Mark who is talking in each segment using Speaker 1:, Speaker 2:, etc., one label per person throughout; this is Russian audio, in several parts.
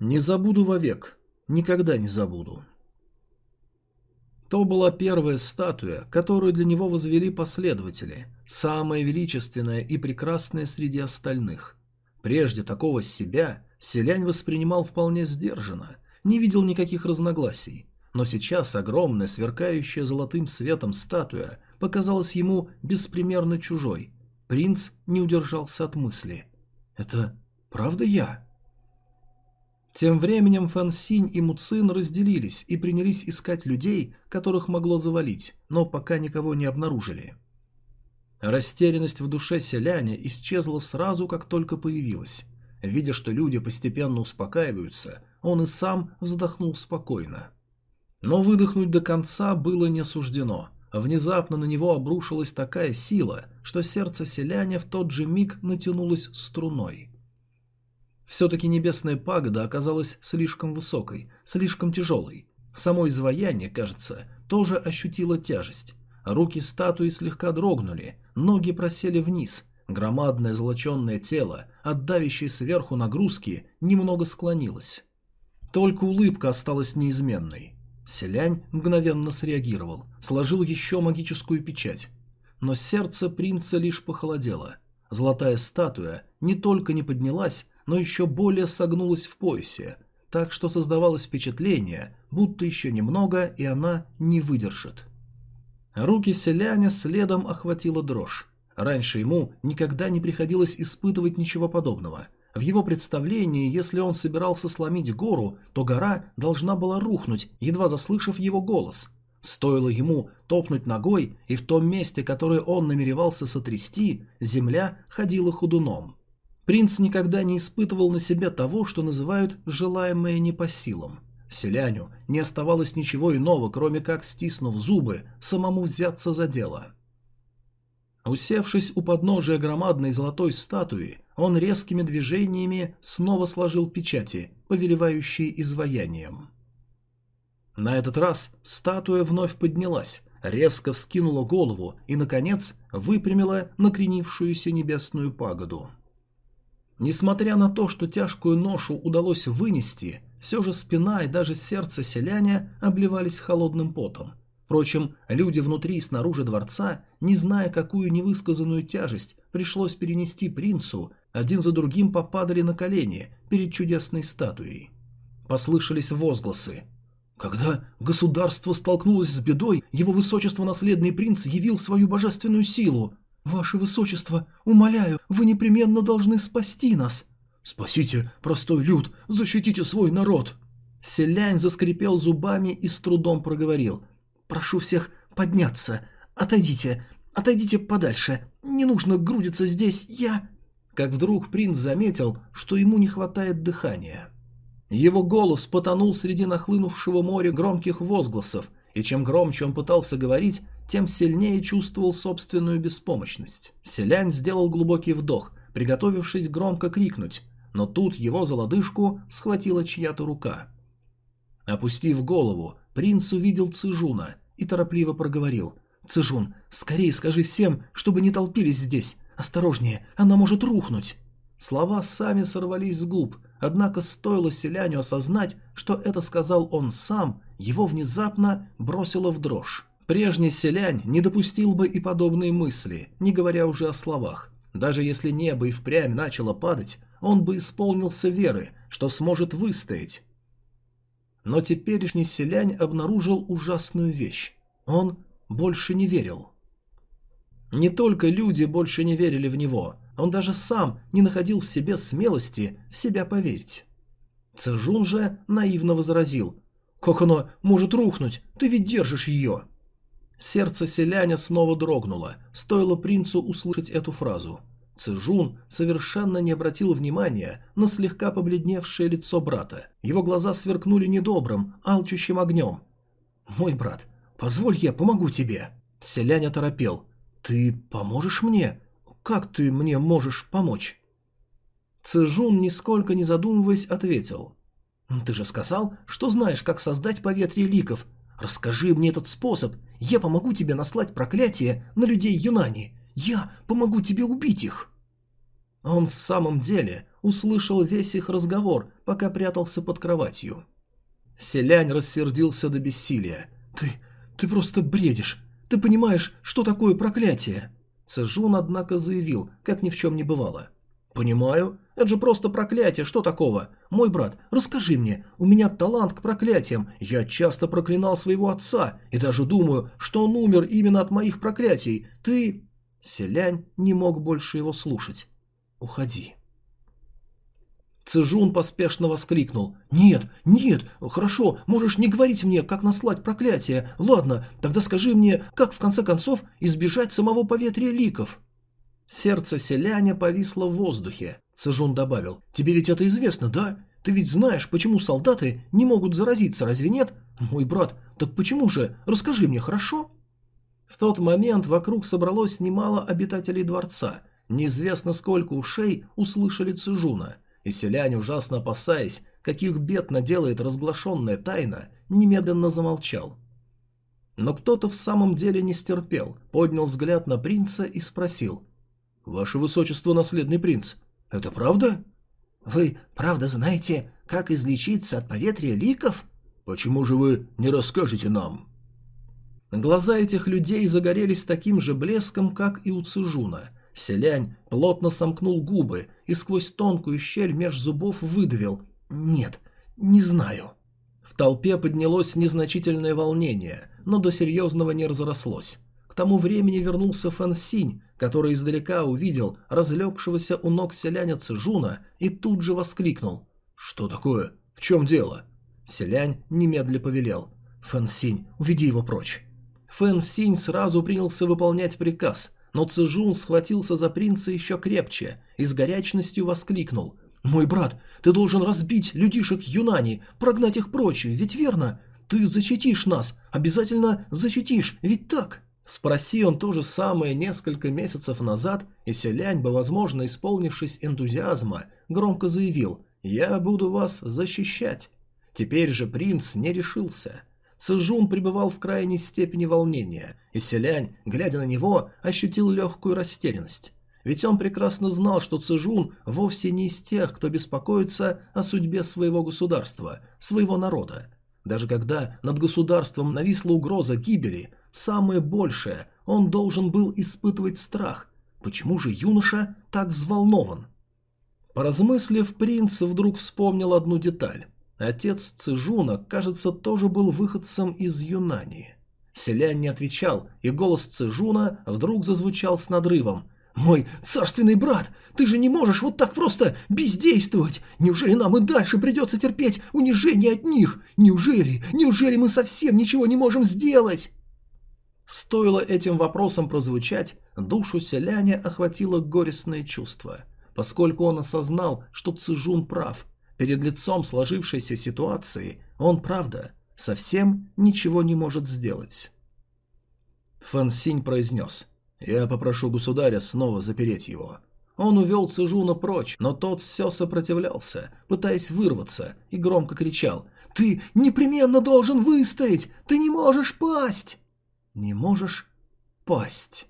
Speaker 1: Не забуду вовек, никогда не забуду. То была первая статуя, которую для него возвели последователи, самая величественная и прекрасная среди остальных. Прежде такого себя селянь воспринимал вполне сдержанно, не видел никаких разногласий, но сейчас огромная, сверкающая золотым светом статуя показалась ему беспримерно чужой. Принц не удержался от мысли. «Это правда я?» Тем временем Фан Синь и Муцин разделились и принялись искать людей, которых могло завалить, но пока никого не обнаружили. Растерянность в душе селяня исчезла сразу, как только появилась. Видя, что люди постепенно успокаиваются, он и сам вздохнул спокойно. Но выдохнуть до конца было не суждено. Внезапно на него обрушилась такая сила, что сердце селяня в тот же миг натянулось струной. Все-таки небесная пагода оказалась слишком высокой, слишком тяжелой. Само изваяние, кажется, тоже ощутило тяжесть. Руки статуи слегка дрогнули, ноги просели вниз, громадное золоченное тело, отдавящее сверху нагрузки, немного склонилось. Только улыбка осталась неизменной. Селянь мгновенно среагировал, сложил еще магическую печать. Но сердце принца лишь похолодело. Золотая статуя не только не поднялась, но еще более согнулась в поясе, так что создавалось впечатление, будто еще немного, и она не выдержит. Руки селяня следом охватила дрожь. Раньше ему никогда не приходилось испытывать ничего подобного. В его представлении, если он собирался сломить гору, то гора должна была рухнуть, едва заслышав его голос. Стоило ему топнуть ногой, и в том месте, которое он намеревался сотрясти, земля ходила ходуном. Принц никогда не испытывал на себе того, что называют «желаемое не по силам». Селяню не оставалось ничего иного, кроме как, стиснув зубы, самому взяться за дело. Усевшись у подножия громадной золотой статуи, он резкими движениями снова сложил печати, повелевающие изваянием. На этот раз статуя вновь поднялась, резко вскинула голову и, наконец, выпрямила накренившуюся небесную пагоду. Несмотря на то, что тяжкую ношу удалось вынести, все же спина и даже сердце селяня обливались холодным потом. Впрочем, люди внутри и снаружи дворца, не зная, какую невысказанную тяжесть пришлось перенести принцу, один за другим попадали на колени перед чудесной статуей. Послышались возгласы. Когда государство столкнулось с бедой, его высочество наследный принц явил свою божественную силу. «Ваше Высочество, умоляю, вы непременно должны спасти нас!» «Спасите простой люд, защитите свой народ!» Селянь заскрипел зубами и с трудом проговорил. «Прошу всех подняться. Отойдите, отойдите подальше. Не нужно грудиться здесь, я...» Как вдруг принц заметил, что ему не хватает дыхания. Его голос потонул среди нахлынувшего моря громких возгласов, и чем громче он пытался говорить, тем сильнее чувствовал собственную беспомощность. Селянь сделал глубокий вдох, приготовившись громко крикнуть, но тут его за лодыжку схватила чья-то рука. Опустив голову, принц увидел Цижуна и торопливо проговорил. «Цижун, скорее скажи всем, чтобы не толпились здесь. Осторожнее, она может рухнуть». Слова сами сорвались с губ, однако стоило селяню осознать, что это сказал он сам, его внезапно бросило в дрожь. Прежний селянь не допустил бы и подобные мысли, не говоря уже о словах. Даже если небо и впрямь начало падать, он бы исполнился веры, что сможет выстоять. Но теперешний селянь обнаружил ужасную вещь. Он больше не верил. Не только люди больше не верили в него, он даже сам не находил в себе смелости в себя поверить. Цежун же наивно возразил. «Как оно может рухнуть? Ты ведь держишь ее!» Сердце селяня снова дрогнуло, стоило принцу услышать эту фразу. Цежун совершенно не обратил внимания на слегка побледневшее лицо брата. Его глаза сверкнули недобрым, алчущим огнем. «Мой брат, позволь я помогу тебе!» Селянь оторопел. «Ты поможешь мне? Как ты мне можешь помочь?» Цежун, нисколько не задумываясь, ответил. «Ты же сказал, что знаешь, как создать поветрие ликов. Расскажи мне этот способ, я помогу тебе наслать проклятие на людей Юнани. Я помогу тебе убить их. Он в самом деле услышал весь их разговор, пока прятался под кроватью. Селянь рассердился до бессилия. «Ты... ты просто бредишь. Ты понимаешь, что такое проклятие?» Цежун, однако, заявил, как ни в чем не бывало. «Понимаю. Это же просто проклятие, что такого? Мой брат, расскажи мне, у меня талант к проклятиям. Я часто проклинал своего отца и даже думаю, что он умер именно от моих проклятий. Ты...» Селянь не мог больше его слушать. «Уходи». Цежун поспешно воскликнул. «Нет, нет, хорошо, можешь не говорить мне, как наслать проклятие. Ладно, тогда скажи мне, как в конце концов избежать самого поветрия ликов?» Сердце селяня повисло в воздухе. Цежун добавил. «Тебе ведь это известно, да? Ты ведь знаешь, почему солдаты не могут заразиться, разве нет? Мой брат, так почему же? Расскажи мне, хорошо?» В тот момент вокруг собралось немало обитателей дворца. Неизвестно сколько ушей услышали Цежуна – и селянь, ужасно опасаясь, каких бед наделает разглашенная тайна, немедленно замолчал. Но кто-то в самом деле не стерпел, поднял взгляд на принца и спросил. «Ваше высочество, наследный принц, это правда?» «Вы правда знаете, как излечиться от поветрия ликов?» «Почему же вы не расскажете нам?» Глаза этих людей загорелись таким же блеском, как и у Цижуна – Селянь плотно сомкнул губы и сквозь тонкую щель меж зубов выдавил «Нет, не знаю». В толпе поднялось незначительное волнение, но до серьезного не разрослось. К тому времени вернулся Фэн Синь, который издалека увидел разлегшегося у ног селяня Цижуна и тут же воскликнул. «Что такое? В чем дело?» Селянь немедля повелел. «Фэн Синь, уведи его прочь». Фэн Синь сразу принялся выполнять приказ, но Цзжун схватился за принца еще крепче и с горячностью воскликнул. «Мой брат, ты должен разбить людишек Юнани, прогнать их прочь, ведь верно? Ты защитишь нас, обязательно защитишь, ведь так?» Спроси он то же самое несколько месяцев назад, и Селянь бы, возможно, исполнившись энтузиазма, громко заявил «Я буду вас защищать». Теперь же принц не решился – Цзжун пребывал в крайней степени волнения, и Селянь, глядя на него, ощутил легкую растерянность. Ведь он прекрасно знал, что Цзжун вовсе не из тех, кто беспокоится о судьбе своего государства, своего народа. Даже когда над государством нависла угроза гибели, самое большее он должен был испытывать страх. Почему же юноша так взволнован? Поразмыслив, принц вдруг вспомнил одну деталь. Отец Цижуна, кажется, тоже был выходцем из Юнани. Селянь не отвечал, и голос Цижуна вдруг зазвучал с надрывом. «Мой царственный брат, ты же не можешь вот так просто бездействовать! Неужели нам и дальше придется терпеть унижение от них? Неужели, неужели мы совсем ничего не можем сделать?» Стоило этим вопросам прозвучать, душу селяня охватило горестное чувство, поскольку он осознал, что Цижун прав – Перед лицом сложившейся ситуации он, правда, совсем ничего не может сделать. Фэн Синь произнес «Я попрошу государя снова запереть его». Он увел Цижуна прочь, но тот все сопротивлялся, пытаясь вырваться, и громко кричал «Ты непременно должен выстоять! Ты не можешь пасть!» «Не можешь пасть!»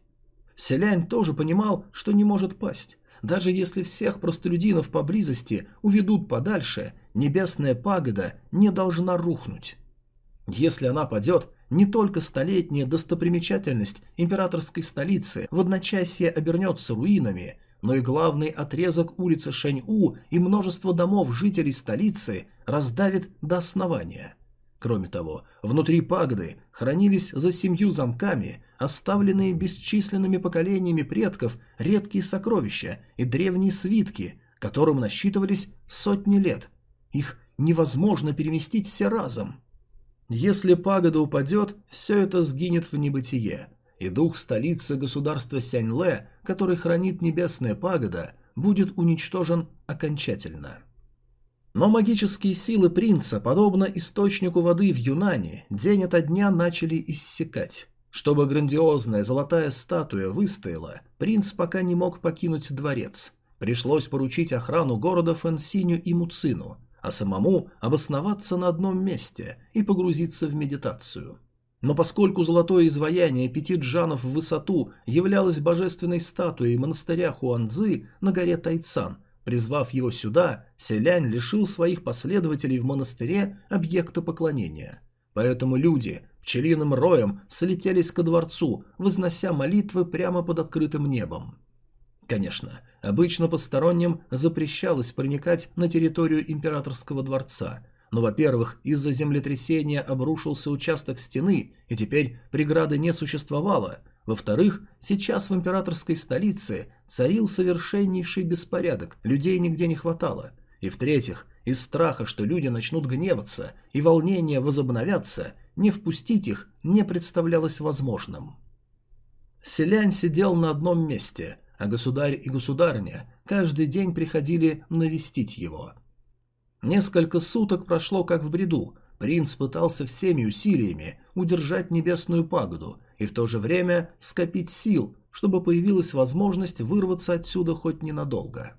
Speaker 1: Селянь тоже понимал, что не может пасть. Даже если всех простолюдинов поблизости уведут подальше, небесная пагода не должна рухнуть. Если она падет, не только столетняя достопримечательность императорской столицы в одночасье обернется руинами, но и главный отрезок улицы Шэнь-У и множество домов жителей столицы раздавит до основания. Кроме того, внутри пагоды хранились за семью замками оставленные бесчисленными поколениями предков редкие сокровища и древние свитки, которым насчитывались сотни лет. Их невозможно переместить все разом. Если пагода упадет, все это сгинет в небытие, и дух столицы государства Сяньле, который хранит небесная пагода, будет уничтожен окончательно. Но магические силы принца, подобно источнику воды в Юнане, день ото дня начали иссякать. Чтобы грандиозная золотая статуя выстояла, принц пока не мог покинуть дворец. Пришлось поручить охрану города Фэнсиню и Муцину, а самому обосноваться на одном месте и погрузиться в медитацию. Но поскольку золотое изваяние пяти джанов в высоту являлось божественной статуей монастыря Хуанзы на горе Тайцан, Призвав его сюда, Селянь лишил своих последователей в монастыре объекта поклонения. Поэтому люди пчелиным роем слетелись ко дворцу, вознося молитвы прямо под открытым небом. Конечно, обычно посторонним запрещалось проникать на территорию императорского дворца, но, во-первых, из-за землетрясения обрушился участок стены, и теперь преграды не существовало – во-вторых, сейчас в императорской столице царил совершеннейший беспорядок, людей нигде не хватало. И в-третьих, из страха, что люди начнут гневаться и волнения возобновятся, не впустить их не представлялось возможным. Селянь сидел на одном месте, а государь и государыня каждый день приходили навестить его. Несколько суток прошло как в бреду, принц пытался всеми усилиями удержать небесную пагоду и в то же время скопить сил, чтобы появилась возможность вырваться отсюда хоть ненадолго.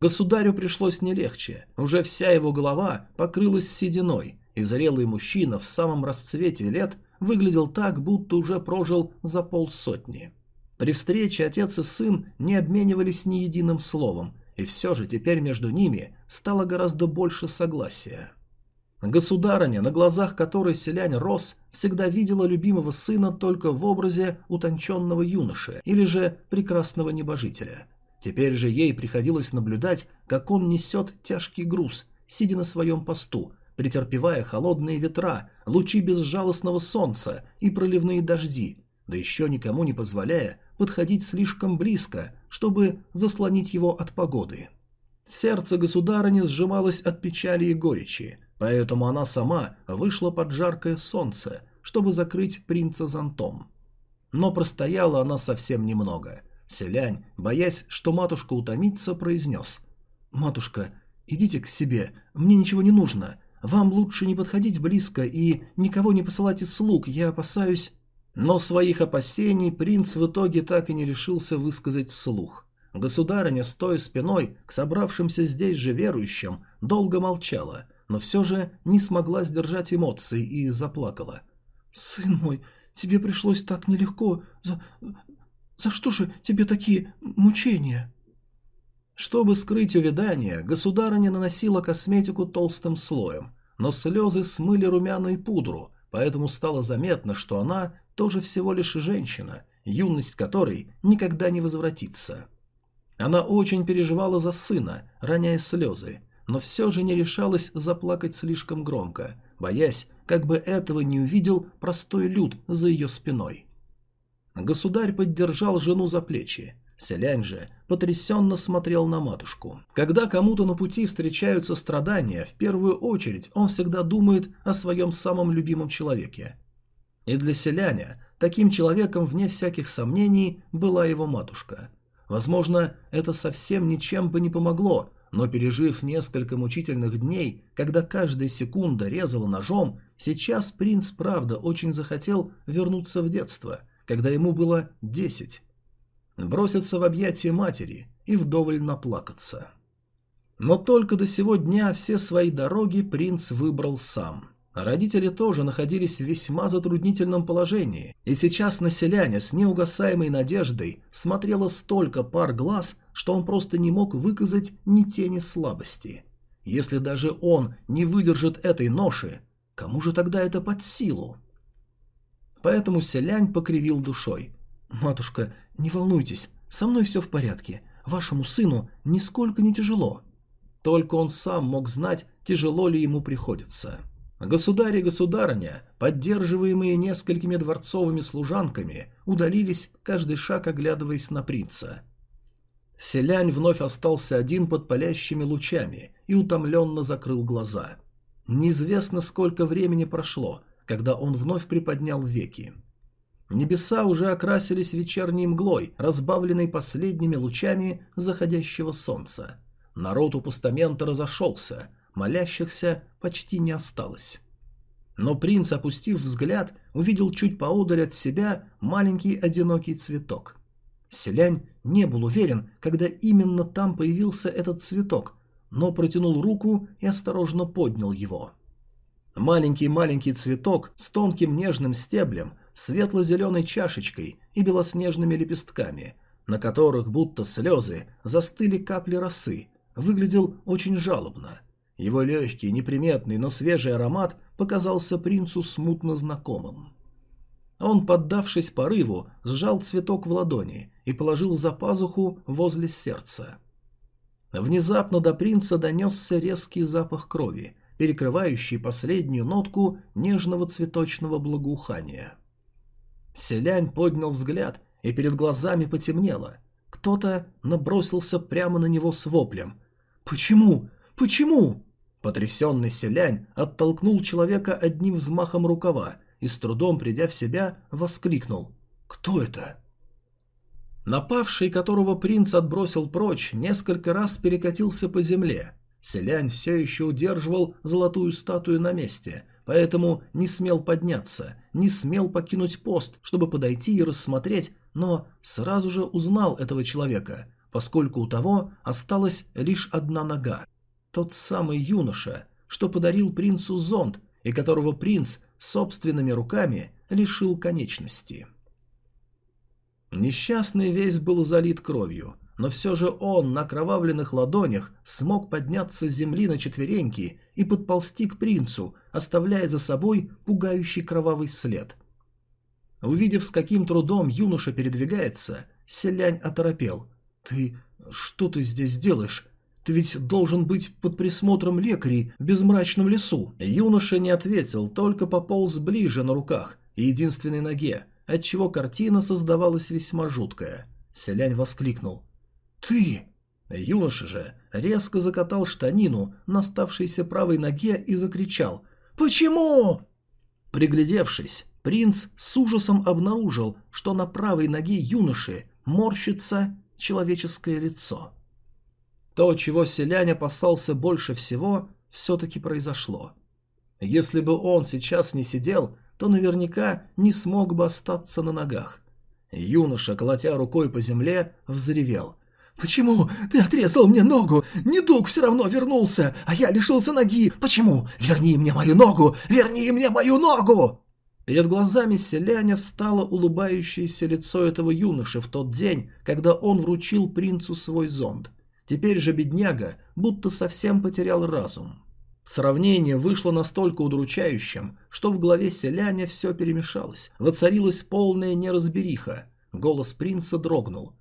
Speaker 1: Государю пришлось не легче, уже вся его голова покрылась сединой, и зрелый мужчина в самом расцвете лет выглядел так, будто уже прожил за полсотни. При встрече отец и сын не обменивались ни единым словом, и все же теперь между ними стало гораздо больше согласия. Государыня, на глазах которой селянь рос, всегда видела любимого сына только в образе утонченного юноши или же прекрасного небожителя. Теперь же ей приходилось наблюдать, как он несет тяжкий груз, сидя на своем посту, претерпевая холодные ветра, лучи безжалостного солнца и проливные дожди, да еще никому не позволяя подходить слишком близко, чтобы заслонить его от погоды. Сердце государыни сжималось от печали и горечи, Поэтому она сама вышла под жаркое солнце, чтобы закрыть принца зонтом. Но простояла она совсем немного. Селянь, боясь, что матушка утомится, произнес. «Матушка, идите к себе, мне ничего не нужно. Вам лучше не подходить близко и никого не посылать из слуг, я опасаюсь...» Но своих опасений принц в итоге так и не решился высказать вслух. Государыня, стоя спиной к собравшимся здесь же верующим, долго молчала – но все же не смогла сдержать эмоций и заплакала. «Сын мой, тебе пришлось так нелегко. За... за что же тебе такие мучения?» Чтобы скрыть увядание, государыня наносила косметику толстым слоем, но слезы смыли румяна и пудру, поэтому стало заметно, что она тоже всего лишь женщина, юность которой никогда не возвратится. Она очень переживала за сына, роняя слезы, но все же не решалась заплакать слишком громко, боясь, как бы этого не увидел простой люд за ее спиной. Государь поддержал жену за плечи. Селянь же потрясенно смотрел на матушку. Когда кому-то на пути встречаются страдания, в первую очередь он всегда думает о своем самом любимом человеке. И для селяня таким человеком, вне всяких сомнений, была его матушка. Возможно, это совсем ничем бы не помогло, но пережив несколько мучительных дней, когда каждая секунда резала ножом, сейчас принц правда очень захотел вернуться в детство, когда ему было десять. Броситься в объятия матери и вдоволь наплакаться. Но только до сего дня все свои дороги принц выбрал сам. Родители тоже находились в весьма затруднительном положении, и сейчас на селяне с неугасаемой надеждой смотрело столько пар глаз, что он просто не мог выказать ни тени слабости. Если даже он не выдержит этой ноши, кому же тогда это под силу? Поэтому селянь покривил душой. «Матушка, не волнуйтесь, со мной все в порядке. Вашему сыну нисколько не тяжело». Только он сам мог знать, тяжело ли ему приходится. Государь и государыня, поддерживаемые несколькими дворцовыми служанками, удалились, каждый шаг оглядываясь на принца. Селянь вновь остался один под палящими лучами и утомленно закрыл глаза. Неизвестно, сколько времени прошло, когда он вновь приподнял веки. Небеса уже окрасились вечерней мглой, разбавленной последними лучами заходящего солнца. Народ у постамента разошелся – молящихся почти не осталось. Но принц, опустив взгляд, увидел чуть поодаль от себя маленький одинокий цветок. Селянь не был уверен, когда именно там появился этот цветок, но протянул руку и осторожно поднял его. Маленький-маленький цветок с тонким нежным стеблем, светло-зеленой чашечкой и белоснежными лепестками. на которых, будто слезы, застыли капли росы, выглядел очень жалобно. Его легкий, неприметный, но свежий аромат показался принцу смутно знакомым. Он, поддавшись порыву, сжал цветок в ладони и положил за пазуху возле сердца. Внезапно до принца донесся резкий запах крови, перекрывающий последнюю нотку нежного цветочного благоухания. Селянь поднял взгляд, и перед глазами потемнело. Кто-то набросился прямо на него с воплем. «Почему? Почему?» Потрясенный селянь оттолкнул человека одним взмахом рукава и, с трудом придя в себя, воскликнул. «Кто это?» Напавший, которого принц отбросил прочь, несколько раз перекатился по земле. Селянь все еще удерживал золотую статую на месте, поэтому не смел подняться, не смел покинуть пост, чтобы подойти и рассмотреть, но сразу же узнал этого человека, поскольку у того осталась лишь одна нога. Тот самый юноша, что подарил принцу зонт, и которого принц собственными руками лишил конечности. Несчастный весь был залит кровью, но все же он на кровавленных ладонях смог подняться с земли на четвереньки и подползти к принцу, оставляя за собой пугающий кровавый след. Увидев, с каким трудом юноша передвигается, селянь оторопел. «Ты... что ты здесь делаешь? Ты ведь должен быть под присмотром лекарей в безмрачном лесу». Юноша не ответил, только пополз ближе на руках и единственной ноге, отчего картина создавалась весьма жуткая. Селянь воскликнул. «Ты!» Юноша же резко закатал штанину на оставшейся правой ноге и закричал. «Почему?» Приглядевшись, принц с ужасом обнаружил, что на правой ноге юноши морщится человеческое лицо. То, чего селянь опасался больше всего, все-таки произошло. Если бы он сейчас не сидел, то наверняка не смог бы остаться на ногах. Юноша, колотя рукой по земле, взревел. «Почему ты отрезал мне ногу? Недуг все равно вернулся, а я лишился ноги. Почему? Верни мне мою ногу! Верни мне мою ногу!» Перед глазами селяня встало улыбающееся лицо этого юноши в тот день, когда он вручил принцу свой зонт. Теперь же бедняга будто совсем потерял разум. Сравнение вышло настолько удручающим, что в голове селяня все перемешалось. Воцарилась полная неразбериха. Голос принца дрогнул.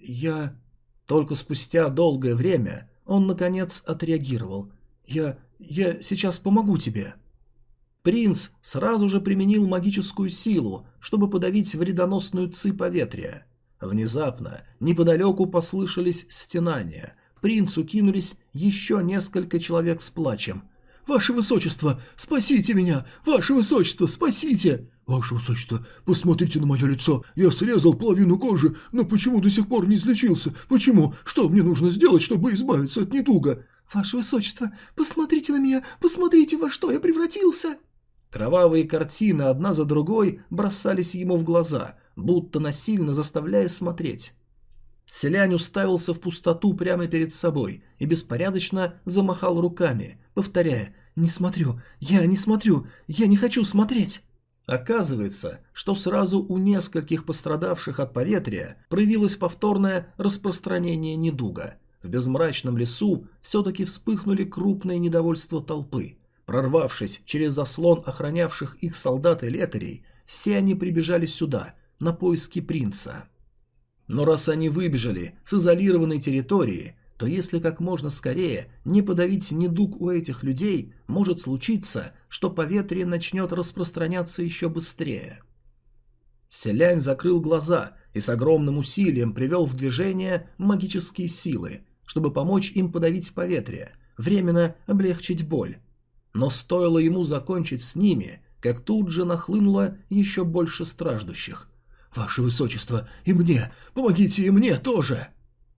Speaker 1: «Я...» Только спустя долгое время он, наконец, отреагировал. «Я... я сейчас помогу тебе». Принц сразу же применил магическую силу, чтобы подавить вредоносную ци поветрия. Внезапно неподалеку послышались стенания. Принцу кинулись еще несколько человек с плачем. «Ваше Высочество, спасите меня! Ваше Высочество, спасите!» «Ваше Высочество, посмотрите на мое лицо. Я срезал половину кожи, но почему до сих пор не излечился? Почему? Что мне нужно сделать, чтобы избавиться от недуга?» «Ваше Высочество, посмотрите на меня, посмотрите, во что я превратился!» Кровавые картины одна за другой бросались ему в глаза, будто насильно заставляя смотреть. Селянь уставился в пустоту прямо перед собой и беспорядочно замахал руками, повторяя «Не смотрю, я не смотрю, я не хочу смотреть». Оказывается, что сразу у нескольких пострадавших от поветрия проявилось повторное распространение недуга. В безмрачном лесу все-таки вспыхнули крупные недовольства толпы. Прорвавшись через заслон охранявших их солдат и лекарей, все они прибежали сюда, на поиски принца. Но раз они выбежали с изолированной территории, то если как можно скорее не подавить недуг у этих людей, может случиться, что поветрие начнет распространяться еще быстрее. Селянь закрыл глаза и с огромным усилием привел в движение магические силы, чтобы помочь им подавить поветрие, временно облегчить боль. Но стоило ему закончить с ними, как тут же нахлынуло еще больше страждущих. «Ваше Высочество, и мне! Помогите и мне тоже!»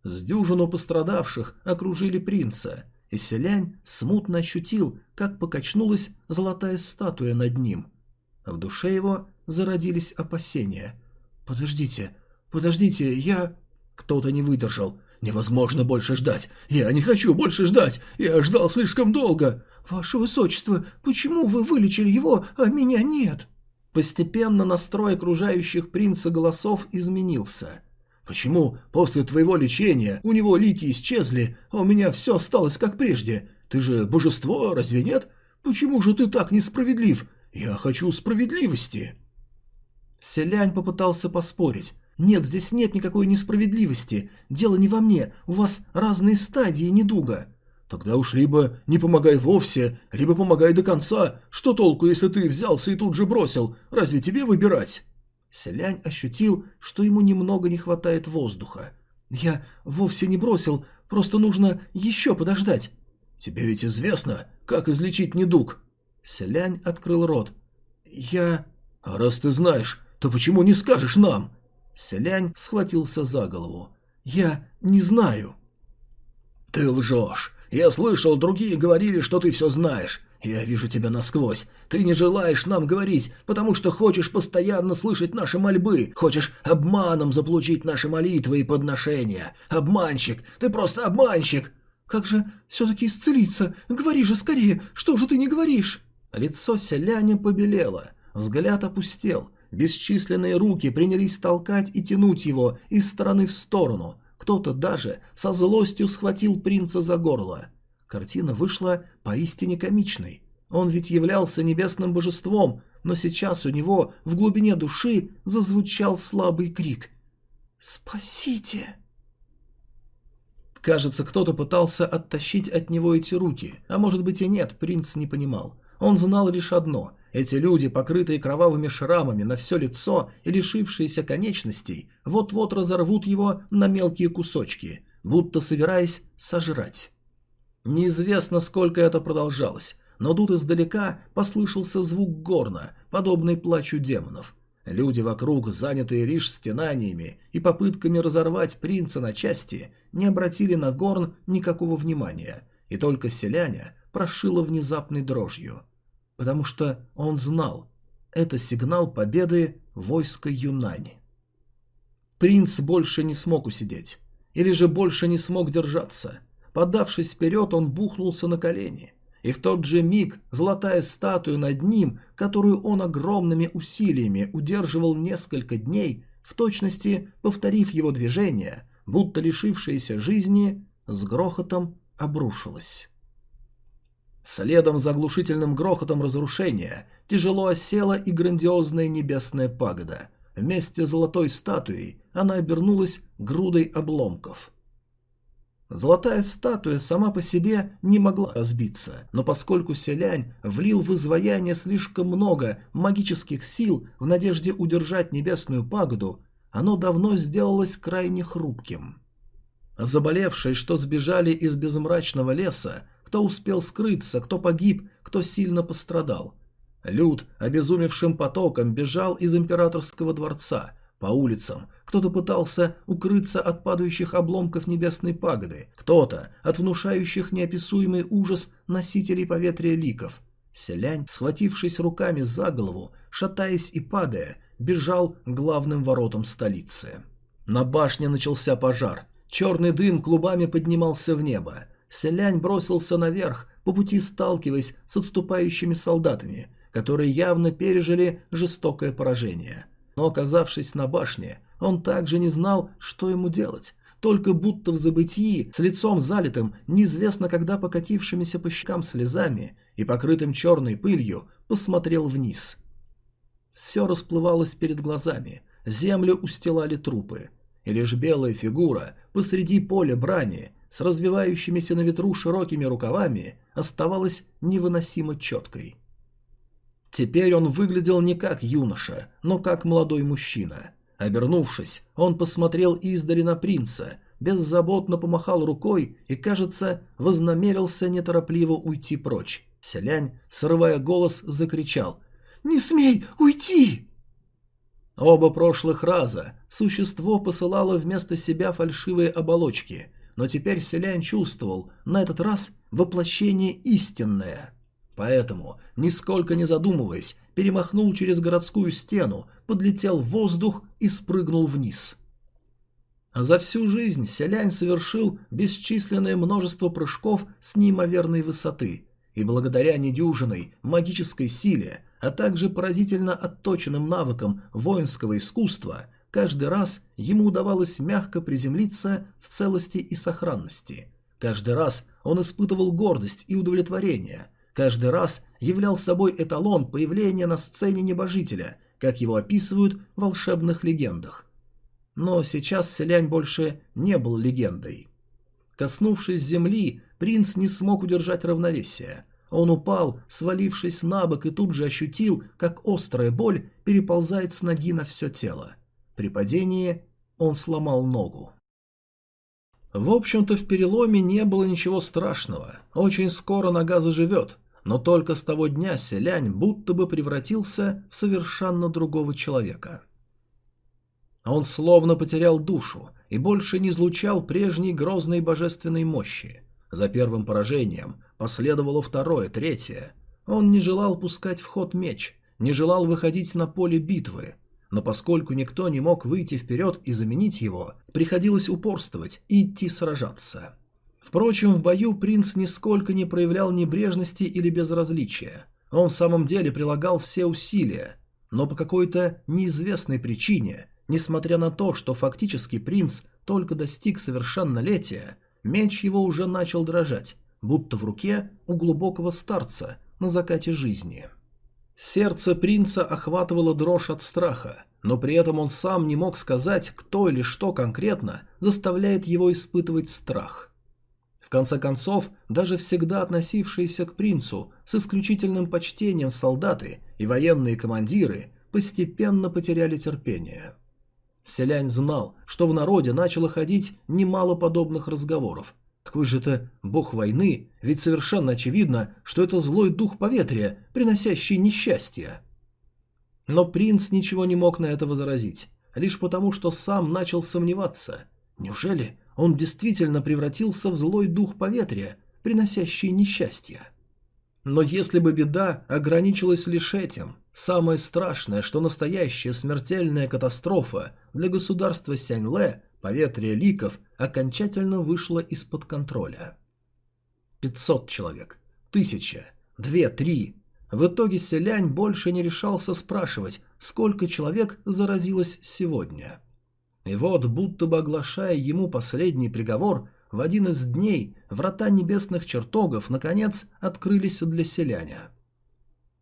Speaker 1: С дюжину пострадавших окружили принца, и селянь смутно ощутил, как покачнулась золотая статуя над ним. В душе его зародились опасения. «Подождите, подождите, я...» Кто-то не выдержал. «Невозможно больше ждать! Я не хочу больше ждать! Я ждал слишком долго! Ваше Высочество, почему вы вылечили его, а меня нет?» Постепенно настрой окружающих принца голосов изменился. Почему после твоего лечения у него лики исчезли, а у меня все осталось как прежде? Ты же божество, разве нет? Почему же ты так несправедлив? Я хочу справедливости!» Селянь попытался поспорить. «Нет, здесь нет никакой несправедливости. Дело не во мне. У вас разные стадии недуга». «Тогда уж либо не помогай вовсе, либо помогай до конца. Что толку, если ты взялся и тут же бросил? Разве тебе выбирать?» Селянь ощутил, что ему немного не хватает воздуха. «Я вовсе не бросил, просто нужно еще подождать». «Тебе ведь известно, как излечить недуг?» Селянь открыл рот. «Я...» «А раз ты знаешь, то почему не скажешь нам?» Селянь схватился за голову. «Я не знаю». «Ты лжешь. Я слышал, другие говорили, что ты все знаешь. Я вижу тебя насквозь. Ты не желаешь нам говорить, потому что хочешь постоянно слышать наши мольбы, хочешь обманом заполучить наши молитвы и подношения. Обманщик! Ты просто обманщик!» «Как же все-таки исцелиться? Говори же скорее, что же ты не говоришь?» Лицо селяня побелело, взгляд опустел. Бесчисленные руки принялись толкать и тянуть его из стороны в сторону. Кто-то даже со злостью схватил принца за горло. Картина вышла поистине комичной. Он ведь являлся небесным божеством, но сейчас у него в глубине души зазвучал слабый крик. «Спасите!» Кажется, кто-то пытался оттащить от него эти руки, а может быть и нет, принц не понимал. Он знал лишь одно – эти люди, покрытые кровавыми шрамами на все лицо и лишившиеся конечностей, вот-вот разорвут его на мелкие кусочки, будто собираясь сожрать. Неизвестно, сколько это продолжалось, но тут издалека послышался звук горна, подобный плачу демонов. Люди вокруг, занятые лишь стенаниями и попытками разорвать принца на части, не обратили на горн никакого внимания, и только селяне прошило внезапной дрожью потому что он знал, это сигнал победы войска Юнани. Принц больше не смог усидеть, или же больше не смог держаться. Подавшись вперед, он бухнулся на колени, и в тот же миг золотая статуя над ним, которую он огромными усилиями удерживал несколько дней, в точности повторив его движение, будто лишившаяся жизни, с грохотом обрушилась. Следом за оглушительным грохотом разрушения тяжело осела и грандиозная небесная пагода. Вместе с золотой статуей она обернулась грудой обломков. Золотая статуя сама по себе не могла разбиться, но поскольку селянь влил в изваяние слишком много магических сил в надежде удержать небесную пагоду, оно давно сделалось крайне хрупким. Заболевшие, что сбежали из безмрачного леса, кто успел скрыться, кто погиб, кто сильно пострадал. Люд обезумевшим потоком бежал из императорского дворца по улицам. Кто-то пытался укрыться от падающих обломков небесной пагоды, кто-то от внушающих неописуемый ужас носителей поветрия ликов. Селянь, схватившись руками за голову, шатаясь и падая, бежал к главным воротам столицы. На башне начался пожар. Черный дым клубами поднимался в небо. Селянь бросился наверх, по пути сталкиваясь с отступающими солдатами, которые явно пережили жестокое поражение. Но оказавшись на башне, он также не знал, что ему делать. Только будто в забытии, с лицом залитым, неизвестно когда покатившимися по щекам слезами и покрытым черной пылью, посмотрел вниз. Все расплывалось перед глазами, землю устилали трупы, и лишь белая фигура посреди поля брани с развивающимися на ветру широкими рукавами оставалась невыносимо четкой. Теперь он выглядел не как юноша, но как молодой мужчина. Обернувшись, он посмотрел издали на принца, беззаботно помахал рукой и, кажется, вознамерился неторопливо уйти прочь. Селянь, срывая голос, закричал «Не смей уйти!» Оба прошлых раза существо посылало вместо себя фальшивые оболочки, но теперь селянь чувствовал, на этот раз воплощение истинное. Поэтому, нисколько не задумываясь, перемахнул через городскую стену, подлетел в воздух и спрыгнул вниз. А за всю жизнь селянь совершил бесчисленное множество прыжков с неимоверной высоты, и благодаря недюжиной магической силе, а также поразительно отточенным навыкам воинского искусства, каждый раз ему удавалось мягко приземлиться в целости и сохранности. Каждый раз он испытывал гордость и удовлетворение. Каждый раз являл собой эталон появления на сцене небожителя, как его описывают в волшебных легендах. Но сейчас Селянь больше не был легендой. Коснувшись земли, принц не смог удержать равновесие. Он упал, свалившись на бок, и тут же ощутил, как острая боль переползает с ноги на все тело. При падении он сломал ногу. В общем-то, в переломе не было ничего страшного. Очень скоро нога заживет, но только с того дня селянь будто бы превратился в совершенно другого человека. Он словно потерял душу и больше не излучал прежней грозной божественной мощи. За первым поражением последовало второе, третье. Он не желал пускать в ход меч, не желал выходить на поле битвы, но поскольку никто не мог выйти вперед и заменить его, приходилось упорствовать и идти сражаться. Впрочем, в бою принц нисколько не проявлял небрежности или безразличия. Он в самом деле прилагал все усилия, но по какой-то неизвестной причине, несмотря на то, что фактически принц только достиг совершеннолетия, меч его уже начал дрожать, будто в руке у глубокого старца на закате жизни. Сердце принца охватывало дрожь от страха, но при этом он сам не мог сказать, кто или что конкретно заставляет его испытывать страх. В конце концов, даже всегда относившиеся к принцу с исключительным почтением солдаты и военные командиры постепенно потеряли терпение. Селянь знал, что в народе начало ходить немало подобных разговоров, какой же это бог войны, ведь совершенно очевидно, что это злой дух поветрия, приносящий несчастье. Но принц ничего не мог на это возразить, лишь потому, что сам начал сомневаться. Неужели он действительно превратился в злой дух поветрия, приносящий несчастье? Но если бы беда ограничилась лишь этим, самое страшное, что настоящая смертельная катастрофа для государства Сяньле Поветрие ликов окончательно вышло из-под контроля. 500 человек, тысяча, две, три. В итоге селянь больше не решался спрашивать, сколько человек заразилось сегодня. И вот, будто бы оглашая ему последний приговор, в один из дней врата небесных чертогов наконец открылись для селяня.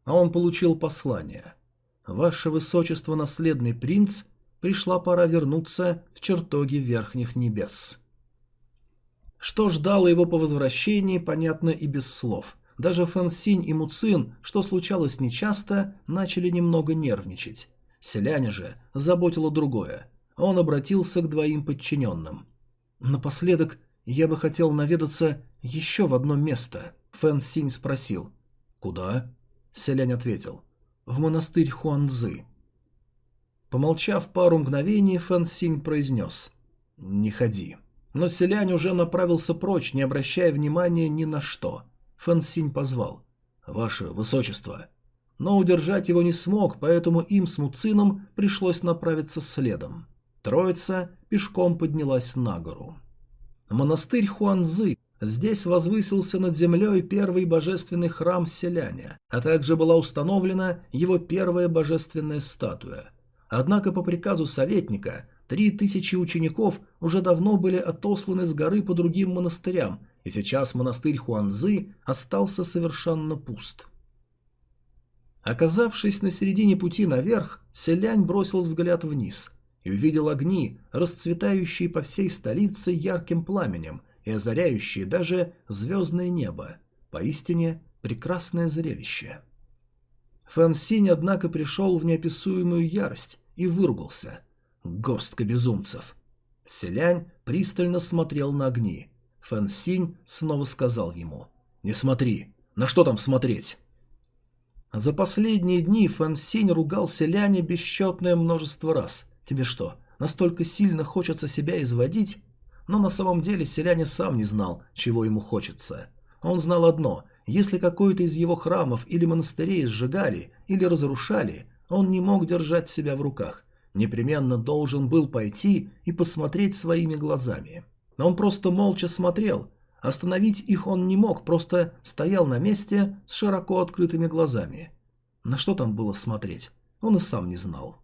Speaker 1: А он получил послание. «Ваше Высочество, наследный принц, пришла пора вернуться в чертоги верхних небес. Что ждало его по возвращении, понятно и без слов. Даже Фэн Синь и Муцин, что случалось нечасто, начали немного нервничать. Селяне же заботило другое. Он обратился к двоим подчиненным. «Напоследок я бы хотел наведаться еще в одно место», — Фэн Синь спросил. «Куда?» — селянь ответил. «В монастырь Хуанзы». Помолчав пару мгновений, Фэн Синь произнес «Не ходи». Но селянь уже направился прочь, не обращая внимания ни на что. Фэн Синь позвал «Ваше Высочество». Но удержать его не смог, поэтому им с Муцином пришлось направиться следом. Троица пешком поднялась на гору. Монастырь Хуанзы. Здесь возвысился над землей первый божественный храм селяня, а также была установлена его первая божественная статуя – Однако по приказу советника три тысячи учеников уже давно были отосланы с горы по другим монастырям, и сейчас монастырь Хуанзы остался совершенно пуст. Оказавшись на середине пути наверх, селянь бросил взгляд вниз и увидел огни, расцветающие по всей столице ярким пламенем и озаряющие даже звездное небо. Поистине прекрасное зрелище. Фэн Синь, однако, пришел в неописуемую ярость и выругался. Горстка безумцев. Селянь пристально смотрел на огни. Фэн Синь снова сказал ему. «Не смотри. На что там смотреть?» За последние дни Фэн Синь ругал селяне бесчетное множество раз. «Тебе что, настолько сильно хочется себя изводить?» Но на самом деле селяне сам не знал, чего ему хочется. Он знал одно если какой-то из его храмов или монастырей сжигали или разрушали, он не мог держать себя в руках. Непременно должен был пойти и посмотреть своими глазами. Но он просто молча смотрел. Остановить их он не мог, просто стоял на месте с широко открытыми глазами. На что там было смотреть, он и сам не знал.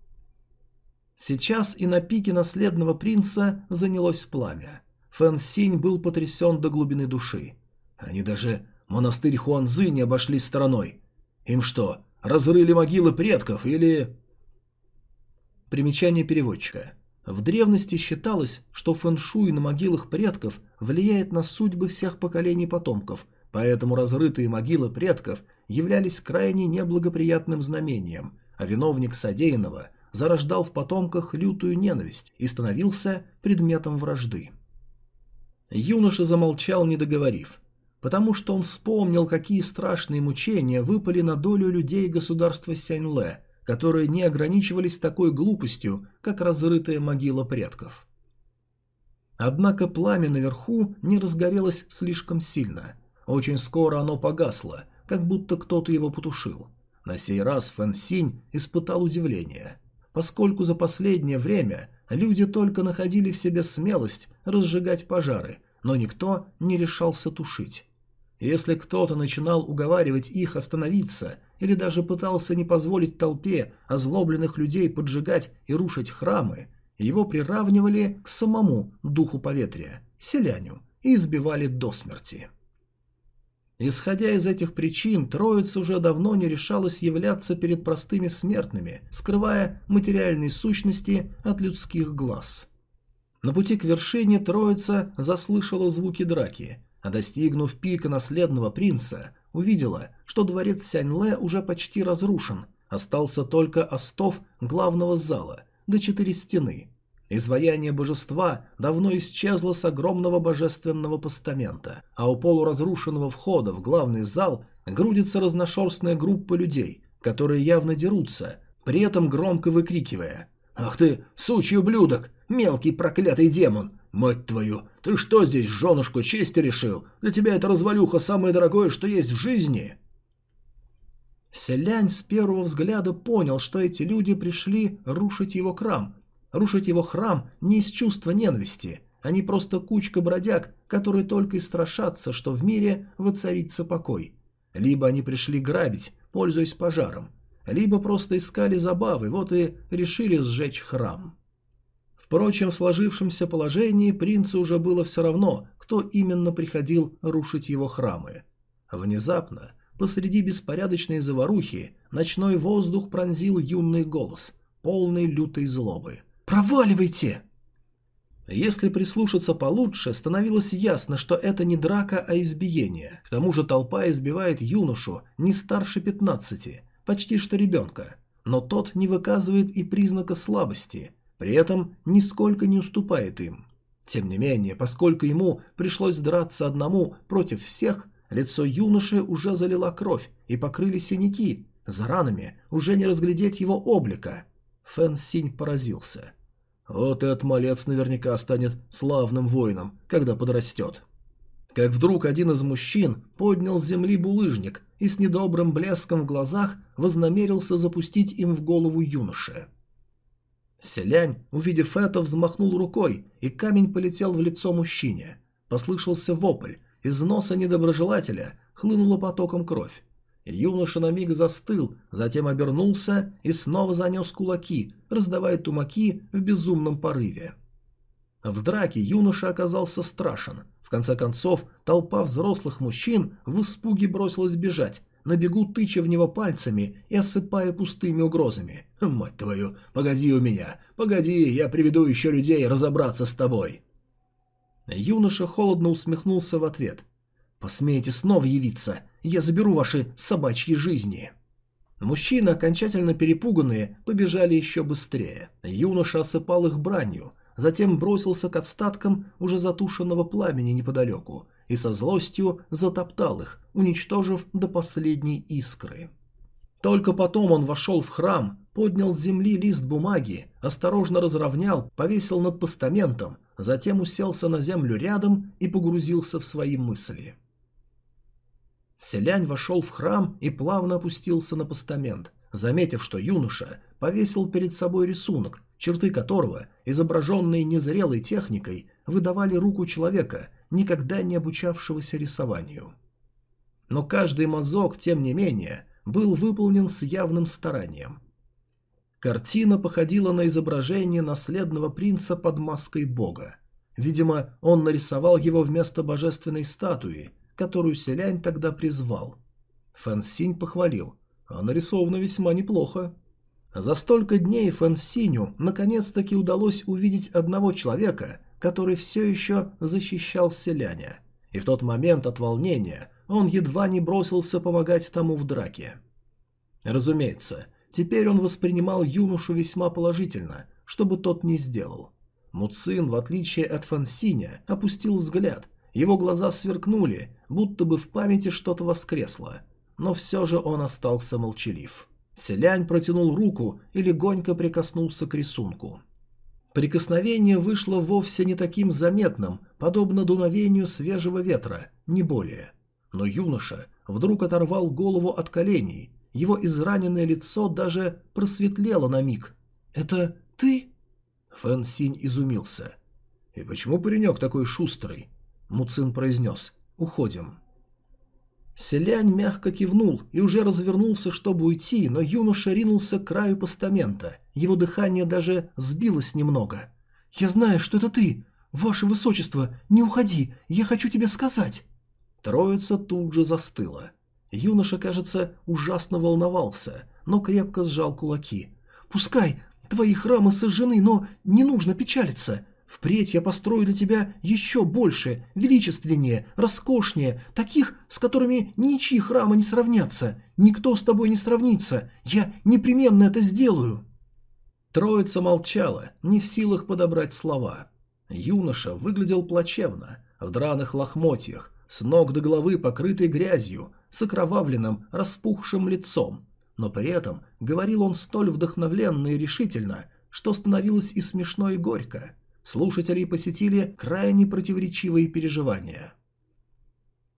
Speaker 1: Сейчас и на пике наследного принца занялось пламя. Фэн Синь был потрясен до глубины души. Они даже монастырь Хуанзы не обошли стороной. Им что, разрыли могилы предков или... Примечание переводчика. В древности считалось, что фэншуй на могилах предков влияет на судьбы всех поколений потомков, поэтому разрытые могилы предков являлись крайне неблагоприятным знамением, а виновник содеянного зарождал в потомках лютую ненависть и становился предметом вражды. Юноша замолчал, не договорив, потому что он вспомнил, какие страшные мучения выпали на долю людей государства Сяньле – которые не ограничивались такой глупостью, как разрытая могила предков. Однако пламя наверху не разгорелось слишком сильно. Очень скоро оно погасло, как будто кто-то его потушил. На сей раз Фэн Синь испытал удивление, поскольку за последнее время люди только находили в себе смелость разжигать пожары, но никто не решался тушить. Если кто-то начинал уговаривать их остановиться или даже пытался не позволить толпе озлобленных людей поджигать и рушить храмы, его приравнивали к самому духу поветрия, селяню, и избивали до смерти. Исходя из этих причин, Троица уже давно не решалась являться перед простыми смертными, скрывая материальные сущности от людских глаз. На пути к вершине Троица заслышала звуки драки, а достигнув пика наследного принца, увидела, что дворец Сяньле уже почти разрушен, остался только остов главного зала, до четыре стены. Изваяние божества давно исчезло с огромного божественного постамента, а у полуразрушенного входа в главный зал грудится разношерстная группа людей, которые явно дерутся, при этом громко выкрикивая «Ах ты, сучий ублюдок! Мелкий проклятый демон! «Мать твою, ты что здесь, женушку, чести решил? Для тебя эта развалюха самое дорогое, что есть в жизни!» Селянь с первого взгляда понял, что эти люди пришли рушить его храм. Рушить его храм не из чувства ненависти. Они просто кучка бродяг, которые только и страшатся, что в мире воцарится покой. Либо они пришли грабить, пользуясь пожаром, либо просто искали забавы, вот и решили сжечь храм. Впрочем, в сложившемся положении принцу уже было все равно, кто именно приходил рушить его храмы. Внезапно, посреди беспорядочной заварухи, ночной воздух пронзил юный голос, полный лютой злобы. «Проваливайте!» Если прислушаться получше, становилось ясно, что это не драка, а избиение. К тому же толпа избивает юношу не старше пятнадцати, почти что ребенка. Но тот не выказывает и признака слабости – при этом нисколько не уступает им. Тем не менее, поскольку ему пришлось драться одному против всех, лицо юноши уже залила кровь и покрыли синяки, за ранами уже не разглядеть его облика. Фэн Синь поразился. Вот этот малец наверняка станет славным воином, когда подрастет. Как вдруг один из мужчин поднял с земли булыжник и с недобрым блеском в глазах вознамерился запустить им в голову юноши. Селянь, увидев это, взмахнул рукой, и камень полетел в лицо мужчине. Послышался вопль, из носа недоброжелателя хлынула потоком кровь. Юноша на миг застыл, затем обернулся и снова занес кулаки, раздавая тумаки в безумном порыве. В драке юноша оказался страшен. В конце концов, толпа взрослых мужчин в испуге бросилась бежать, на бегу тыча в него пальцами и осыпая пустыми угрозами. «Мать твою, погоди у меня, погоди, я приведу еще людей разобраться с тобой». Юноша холодно усмехнулся в ответ. «Посмеете снова явиться, я заберу ваши собачьи жизни». Мужчины, окончательно перепуганные, побежали еще быстрее. Юноша осыпал их бранью, затем бросился к отстаткам уже затушенного пламени неподалеку и со злостью затоптал их, уничтожив до последней искры. Только потом он вошел в храм, поднял с земли лист бумаги, осторожно разровнял, повесил над постаментом, затем уселся на землю рядом и погрузился в свои мысли. Селянь вошел в храм и плавно опустился на постамент, заметив, что юноша повесил перед собой рисунок, черты которого, изображенные незрелой техникой, выдавали руку человека, никогда не обучавшегося рисованию. Но каждый мазок, тем не менее, был выполнен с явным старанием. Картина походила на изображение наследного принца под маской бога. Видимо, он нарисовал его вместо божественной статуи, которую Селянь тогда призвал. Фэн Синь похвалил, а нарисовано весьма неплохо. За столько дней Фэн Синю наконец-таки удалось увидеть одного человека, который все еще защищал Селяня. И в тот момент от волнения он едва не бросился помогать тому в драке. Разумеется, теперь он воспринимал юношу весьма положительно, что бы тот ни сделал. Муцин, в отличие от Фансиня, опустил взгляд. Его глаза сверкнули, будто бы в памяти что-то воскресло. Но все же он остался молчалив. Селянь протянул руку и легонько прикоснулся к рисунку. Прикосновение вышло вовсе не таким заметным, подобно дуновению свежего ветра, не более. Но юноша вдруг оторвал голову от коленей, его израненное лицо даже просветлело на миг. «Это ты?» Фэн Синь изумился. «И почему паренек такой шустрый?» Муцин произнес. «Уходим». Селянь мягко кивнул и уже развернулся, чтобы уйти, но юноша ринулся к краю постамента. Его дыхание даже сбилось немного. «Я знаю, что это ты! Ваше Высочество, не уходи! Я хочу тебе сказать!» Троица тут же застыла. Юноша, кажется, ужасно волновался, но крепко сжал кулаки. «Пускай твои храмы сожжены, но не нужно печалиться. Впредь я построю для тебя еще больше, величественнее, роскошнее, таких, с которыми ничьи храмы не сравнятся. Никто с тобой не сравнится. Я непременно это сделаю». Троица молчала, не в силах подобрать слова. Юноша выглядел плачевно, в драных лохмотьях, с ног до головы покрытый грязью, с окровавленным, распухшим лицом. Но при этом говорил он столь вдохновленно и решительно, что становилось и смешно, и горько. Слушателей посетили крайне противоречивые переживания.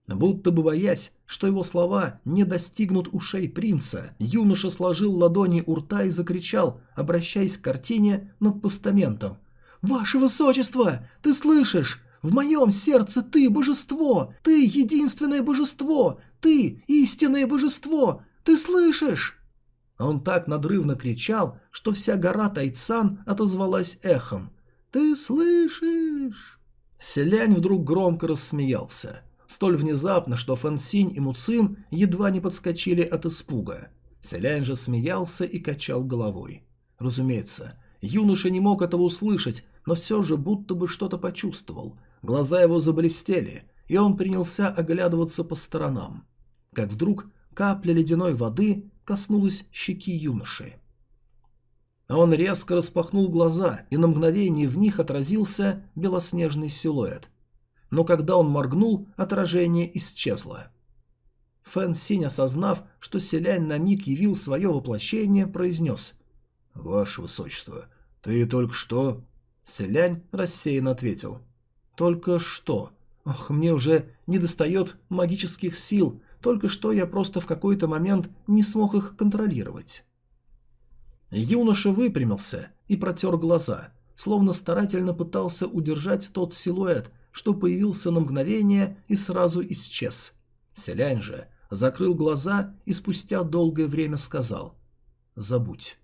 Speaker 1: Будто бы боясь, что его слова не достигнут ушей принца, юноша сложил ладони у рта и закричал, обращаясь к картине над постаментом. «Ваше Высочество! Ты слышишь? В моем сердце ты божество! Ты единственное божество! Ты истинное божество! Ты слышишь?» Он так надрывно кричал, что вся гора Тайцан отозвалась эхом. «Ты слышишь?» Селянь вдруг громко рассмеялся. Столь внезапно, что Фансинь и Муцин едва не подскочили от испуга. Селянь же смеялся и качал головой. Разумеется, юноша не мог этого услышать, но все же будто бы что-то почувствовал. Глаза его заблестели, и он принялся оглядываться по сторонам. Как вдруг капля ледяной воды коснулась щеки юноши. Он резко распахнул глаза, и на мгновение в них отразился белоснежный силуэт. Но когда он моргнул, отражение исчезло. Фэн Синь, осознав, что селянь на миг явил свое воплощение, произнес «Ваше Высочество, ты только что...» Селянь рассеянно ответил «Только что? Ох, мне уже не достает магических сил, только что я просто в какой-то момент не смог их контролировать». Юноша выпрямился и протер глаза, словно старательно пытался удержать тот силуэт, что появился на мгновение и сразу исчез. Селянь же закрыл глаза и спустя долгое время сказал «Забудь».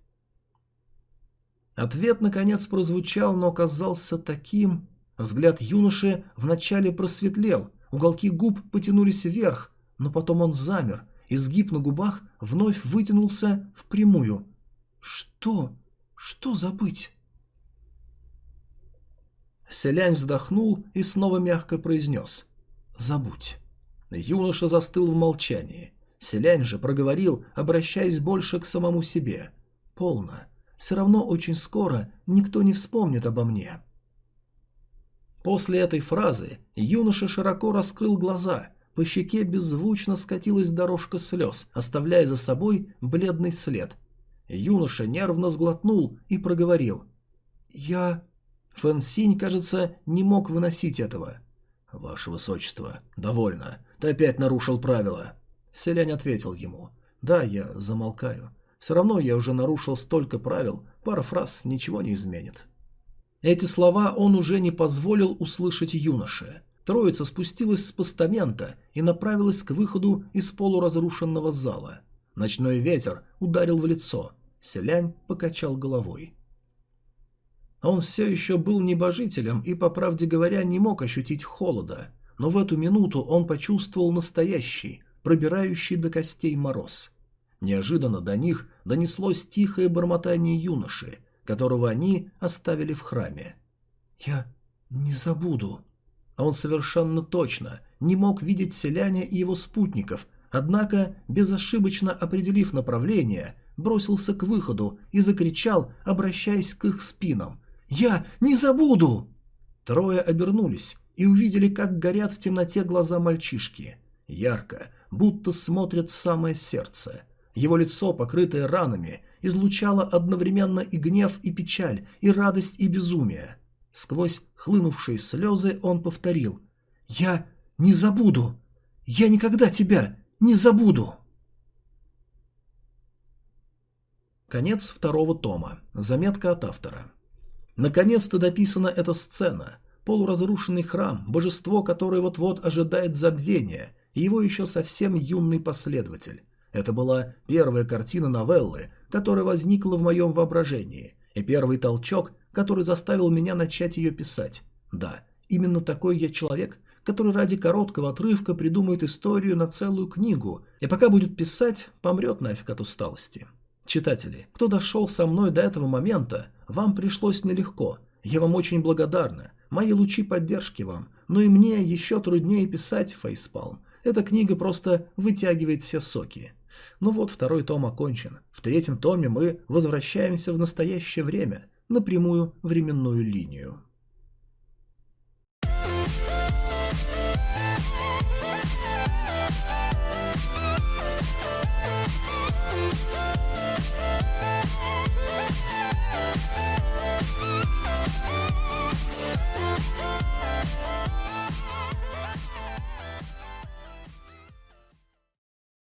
Speaker 1: Ответ, наконец, прозвучал, но оказался таким... Взгляд юноши вначале просветлел, уголки губ потянулись вверх, но потом он замер, изгиб на губах вновь вытянулся в прямую, «Что? Что забыть?» Селянь вздохнул и снова мягко произнес «Забудь». Юноша застыл в молчании. Селянь же проговорил, обращаясь больше к самому себе. «Полно. Все равно очень скоро никто не вспомнит обо мне». После этой фразы юноша широко раскрыл глаза, по щеке беззвучно скатилась дорожка слез, оставляя за собой бледный след, Юноша нервно сглотнул и проговорил. «Я...» Фэн Синь, кажется, не мог выносить этого. «Ваше Высочество, довольно. Ты опять нарушил правила». Селянь ответил ему. «Да, я замолкаю. Все равно я уже нарушил столько правил, пара фраз ничего не изменит». Эти слова он уже не позволил услышать юноше. Троица спустилась с постамента и направилась к выходу из полуразрушенного зала. Ночной ветер ударил в лицо. Селянь покачал головой. Он все еще был небожителем и, по правде говоря, не мог ощутить холода, но в эту минуту он почувствовал настоящий, пробирающий до костей мороз. Неожиданно до них донеслось тихое бормотание юноши, которого они оставили в храме. «Я не забуду». Он совершенно точно не мог видеть селяня и его спутников, однако, безошибочно определив направление, бросился к выходу и закричал, обращаясь к их спинам. «Я не забуду!» Трое обернулись и увидели, как горят в темноте глаза мальчишки. Ярко, будто смотрят в самое сердце. Его лицо, покрытое ранами, излучало одновременно и гнев, и печаль, и радость, и безумие. Сквозь хлынувшие слезы он повторил «Я не забуду! Я никогда тебя не забуду!» Конец второго тома. Заметка от автора. Наконец-то дописана эта сцена. Полуразрушенный храм, божество, которое вот-вот ожидает забвения, и его еще совсем юный последователь. Это была первая картина новеллы, которая возникла в моем воображении, и первый толчок, который заставил меня начать ее писать. Да, именно такой я человек, который ради короткого отрывка придумает историю на целую книгу, и пока будет писать, помрет нафиг от усталости. Читатели, кто дошел со мной до этого момента, вам пришлось нелегко. Я вам очень благодарна. Мои лучи поддержки вам. Но и мне еще труднее писать фейспалм. Эта книга просто вытягивает все соки. Ну вот, второй том окончен. В третьем томе мы возвращаемся в настоящее время, напрямую временную линию.